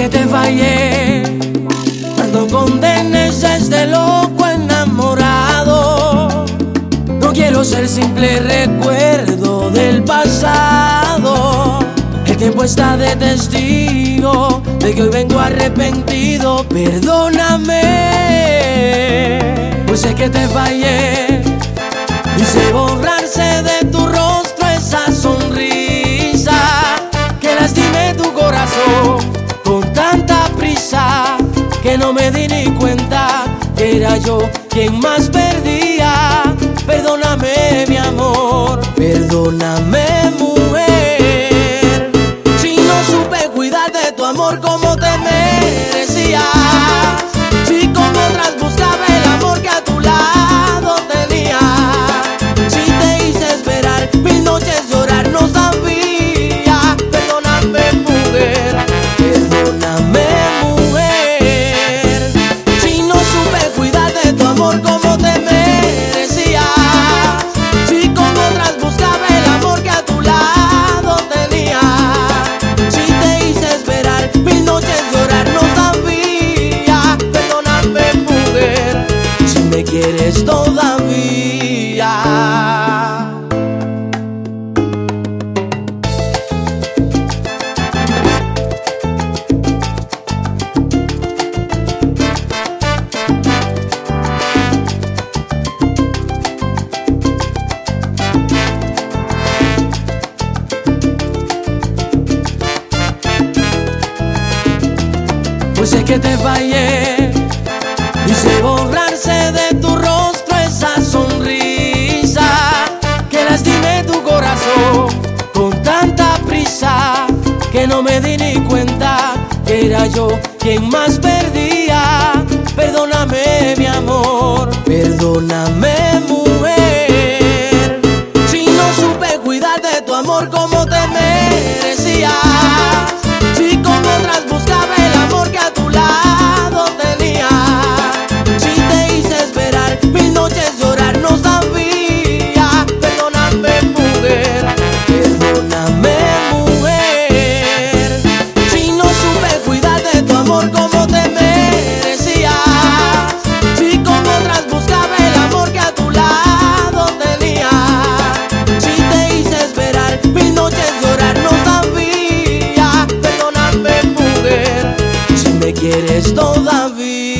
que te fallé, tanto condenes a este loco enamorado. No quiero ser simple recuerdo del pasado. El tiempo está de testigo de que hoy vengo arrepentido. Perdóname, pues sé que te fallé. Que no me di ni cuenta. Que era yo quien más perdía. Perdóname, mi amor, perdóname, quieres todavía. Pues sé que te fallé. Hice borrarse de que no me di ni cuenta que era yo quien más perdía. Perdóname, mi amor, perdóname, mujer. Si no supe cuidar de tu amor como te mereces. quieres todavía.